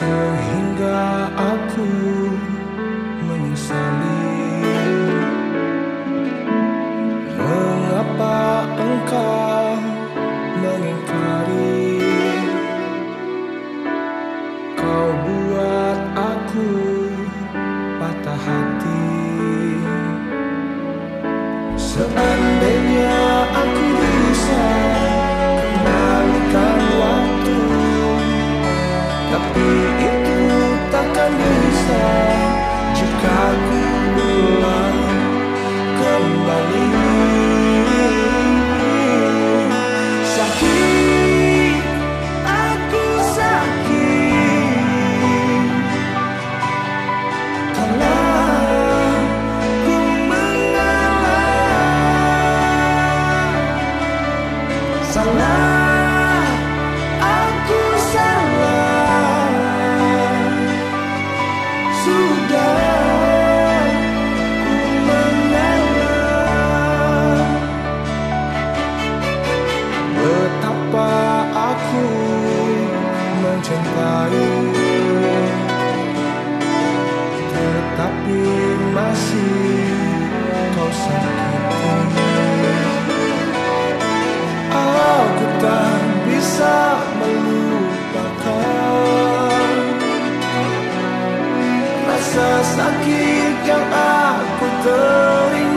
Sehingga aku menyesali. Mengapa engkau mengingkari? Kau buat aku patah hati mencintai Tetapi masih kau sakiti. Aku tak bisa melupakan Rasa sakit yang aku terima.